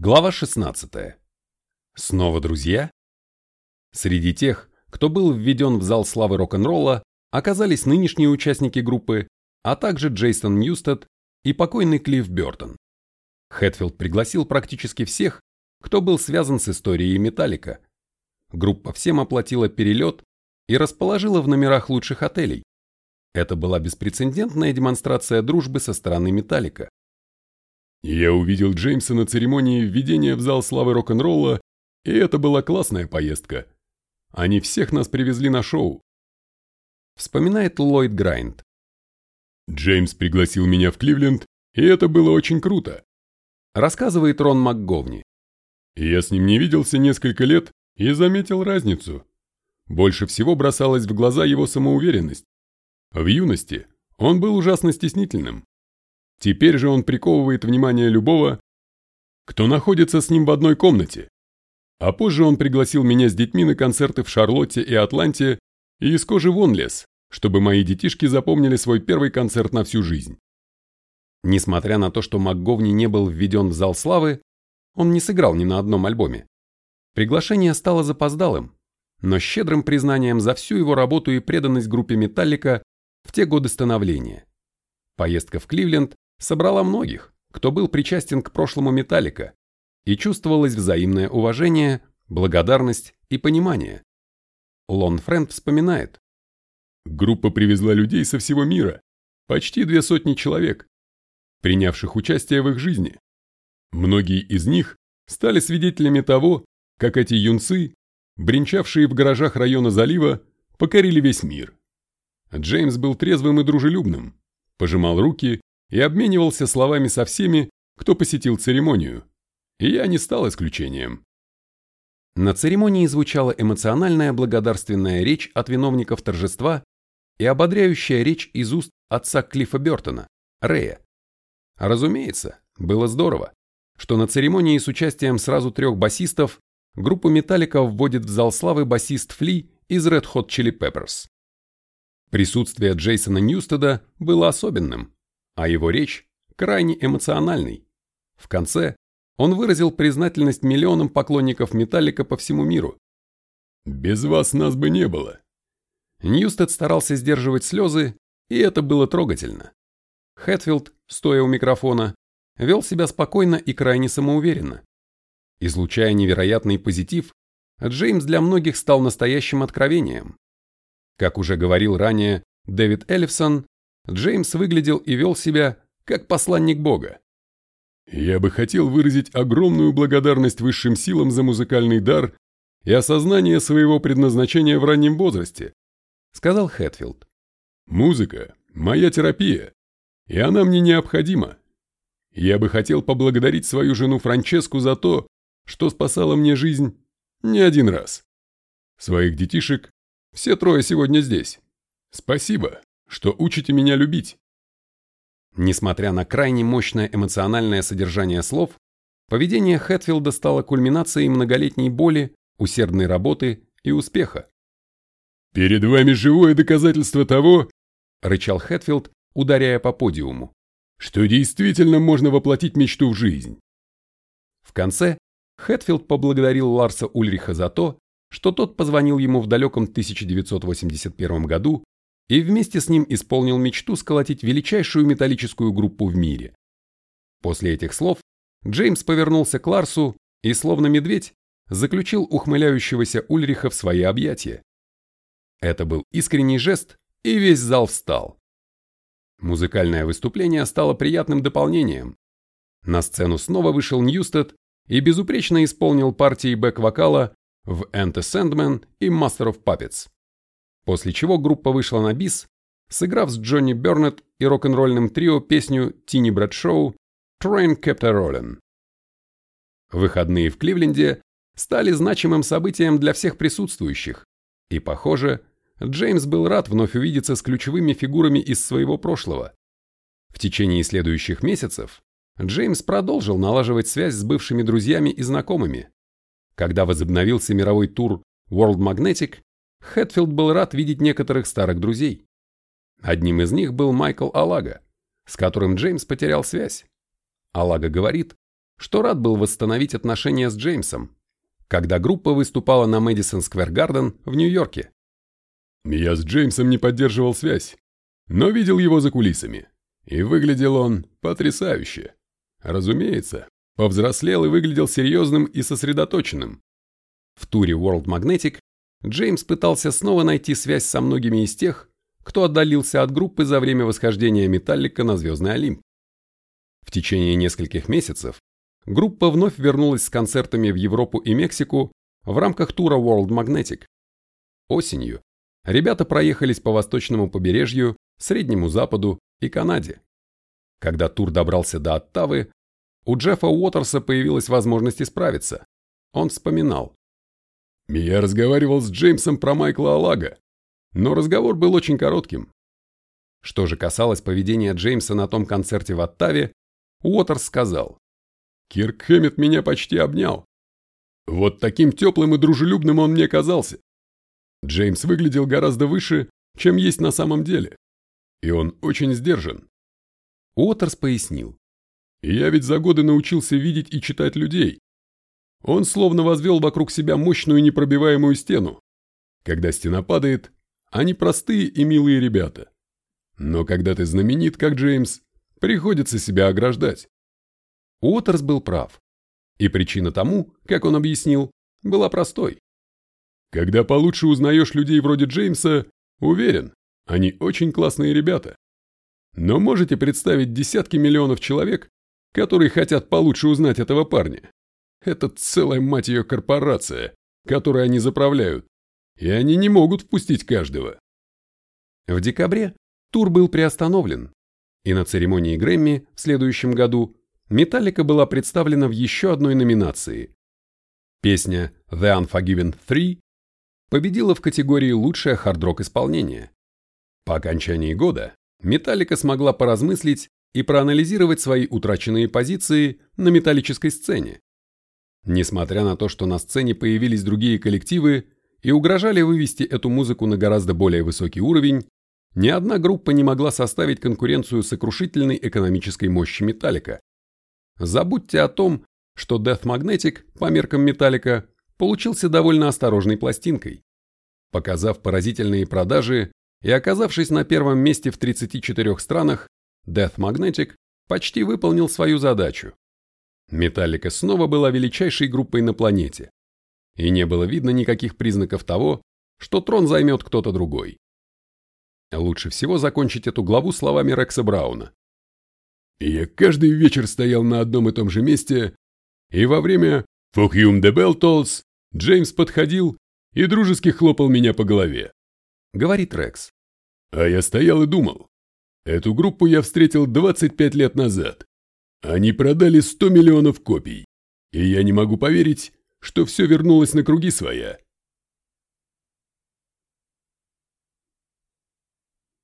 Глава 16. Снова друзья? Среди тех, кто был введен в зал славы рок-н-ролла, оказались нынешние участники группы, а также Джейсон Ньюстед и покойный Клифф Бёртон. Хэтфилд пригласил практически всех, кто был связан с историей Металлика. Группа всем оплатила перелет и расположила в номерах лучших отелей. Это была беспрецедентная демонстрация дружбы со стороны Металлика. Я увидел Джеймса на церемонии введения в зал славы рок-н-ролла, и это была классная поездка. Они всех нас привезли на шоу. Вспоминает Ллойд Грайнд. Джеймс пригласил меня в Кливленд, и это было очень круто. Рассказывает Рон МакГовни. Я с ним не виделся несколько лет и заметил разницу. Больше всего бросалась в глаза его самоуверенность. В юности он был ужасно стеснительным, Теперь же он приковывает внимание любого, кто находится с ним в одной комнате. А позже он пригласил меня с детьми на концерты в Шарлотте и Атланте и из кожи вон лез, чтобы мои детишки запомнили свой первый концерт на всю жизнь. Несмотря на то, что МакГовни не был введен в зал славы, он не сыграл ни на одном альбоме. Приглашение стало запоздалым, но щедрым признанием за всю его работу и преданность группе Металлика в те годы становления. Поездка в Кливленд собрала многих, кто был причастен к прошлому Металлика, и чувствовалось взаимное уважение, благодарность и понимание. Лон Френд вспоминает. Группа привезла людей со всего мира, почти две сотни человек, принявших участие в их жизни. Многие из них стали свидетелями того, как эти юнцы, бренчавшие в гаражах района залива, покорили весь мир. Джеймс был трезвым и дружелюбным, пожимал руки и обменивался словами со всеми, кто посетил церемонию. И я не стал исключением. На церемонии звучала эмоциональная благодарственная речь от виновников торжества и ободряющая речь из уст отца Клиффа Бертона, Рэя. Разумеется, было здорово, что на церемонии с участием сразу трех басистов группу Металлика вводит в зал славы басист Фли из Red Hot Chili Peppers. Присутствие Джейсона Ньюстеда было особенным а его речь крайне эмоциональной. В конце он выразил признательность миллионам поклонников Металлика по всему миру. «Без вас нас бы не было». Ньюстед старался сдерживать слезы, и это было трогательно. Хэтфилд, стоя у микрофона, вел себя спокойно и крайне самоуверенно. Излучая невероятный позитив, Джеймс для многих стал настоящим откровением. Как уже говорил ранее Дэвид Эллифсон, Джеймс выглядел и вел себя, как посланник Бога. «Я бы хотел выразить огромную благодарность высшим силам за музыкальный дар и осознание своего предназначения в раннем возрасте», сказал Хэтфилд. «Музыка – моя терапия, и она мне необходима. Я бы хотел поблагодарить свою жену Франческу за то, что спасала мне жизнь не один раз. Своих детишек, все трое сегодня здесь. Спасибо что учите меня любить. Несмотря на крайне мощное эмоциональное содержание слов, поведение Хэтфилда стало кульминацией многолетней боли, усердной работы и успеха. «Перед вами живое доказательство того», – рычал Хэтфилд, ударяя по подиуму, «что действительно можно воплотить мечту в жизнь». В конце Хэтфилд поблагодарил Ларса Ульриха за то, что тот позвонил ему в далеком 1981 году и вместе с ним исполнил мечту сколотить величайшую металлическую группу в мире. После этих слов Джеймс повернулся к Ларсу и, словно медведь, заключил ухмыляющегося Ульриха в свои объятия. Это был искренний жест, и весь зал встал. Музыкальное выступление стало приятным дополнением. На сцену снова вышел Ньюстед и безупречно исполнил партии бэк-вокала в Enter Sandman и Master of Puppets после чего группа вышла на бис, сыграв с Джонни Бернетт и рок-н-ролльным трио песню Тини Брэдшоу «Train Kept a Rollin'». Выходные в Кливленде стали значимым событием для всех присутствующих, и, похоже, Джеймс был рад вновь увидеться с ключевыми фигурами из своего прошлого. В течение следующих месяцев Джеймс продолжил налаживать связь с бывшими друзьями и знакомыми. Когда возобновился мировой тур World Magnetic, Хэтфилд был рад видеть некоторых старых друзей. Одним из них был Майкл Алага, с которым Джеймс потерял связь. Алага говорит, что рад был восстановить отношения с Джеймсом, когда группа выступала на Мэдисон Сквер Гарден в Нью-Йорке. Я с Джеймсом не поддерживал связь, но видел его за кулисами, и выглядел он потрясающе. Разумеется, повзрослел и выглядел серьезным и сосредоточенным. В туре World Magnetic Джеймс пытался снова найти связь со многими из тех, кто отдалился от группы за время восхождения Металлика на Звездный Олимп. В течение нескольких месяцев группа вновь вернулась с концертами в Европу и Мексику в рамках тура World Magnetic. Осенью ребята проехались по восточному побережью, Среднему Западу и Канаде. Когда тур добрался до Оттавы, у Джеффа Уотерса появилась возможность исправиться. Он вспоминал. «Я разговаривал с Джеймсом про Майкла Алага, но разговор был очень коротким. Что же касалось поведения Джеймса на том концерте в Оттаве, Уотерс сказал. «Кирк Хэммет меня почти обнял. Вот таким теплым и дружелюбным он мне казался. Джеймс выглядел гораздо выше, чем есть на самом деле. И он очень сдержан. Уотерс пояснил. «Я ведь за годы научился видеть и читать людей. Он словно возвел вокруг себя мощную непробиваемую стену. Когда стена падает, они простые и милые ребята. Но когда ты знаменит, как Джеймс, приходится себя ограждать». Уотерс был прав. И причина тому, как он объяснил, была простой. Когда получше узнаешь людей вроде Джеймса, уверен, они очень классные ребята. Но можете представить десятки миллионов человек, которые хотят получше узнать этого парня? Это целая, мать ее, корпорация, которой они заправляют, и они не могут впустить каждого. В декабре тур был приостановлен, и на церемонии Грэмми в следующем году Металлика была представлена в еще одной номинации. Песня The Unforgiven 3 победила в категории «Лучшее хард-рок исполнение». По окончании года Металлика смогла поразмыслить и проанализировать свои утраченные позиции на металлической сцене. Несмотря на то, что на сцене появились другие коллективы и угрожали вывести эту музыку на гораздо более высокий уровень, ни одна группа не могла составить конкуренцию сокрушительной экономической мощи Металлика. Забудьте о том, что Death Magnetic по меркам Металлика получился довольно осторожной пластинкой. Показав поразительные продажи, и оказавшись на первом месте в 34 странах, Death Magnetic почти выполнил свою задачу. Металлика снова была величайшей группой на планете, и не было видно никаких признаков того, что трон займет кто-то другой. Лучше всего закончить эту главу словами Рекса Брауна. «Я каждый вечер стоял на одном и том же месте, и во время «Фухюм де Белтолс» Джеймс подходил и дружески хлопал меня по голове говорит Рекс. А я стоял и думал. Эту группу я встретил 25 лет назад. Они продали 100 миллионов копий. И я не могу поверить, что все вернулось на круги своя.